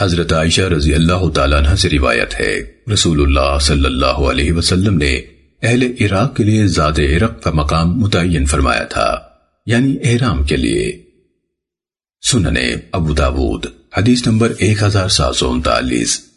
حضرت عائشہ رضی اللہ تعالیٰ عنہ سے روایت ہے۔ رسول اللہ صلی اللہ علیہ وسلم نے اہل عراق کے لیے زاد عرق کا مقام متعین فرمایا تھا یعنی احرام کے لیے۔ سننے ابو داود، حدیث نمبر ایک ہزار سات سو انتالیس۔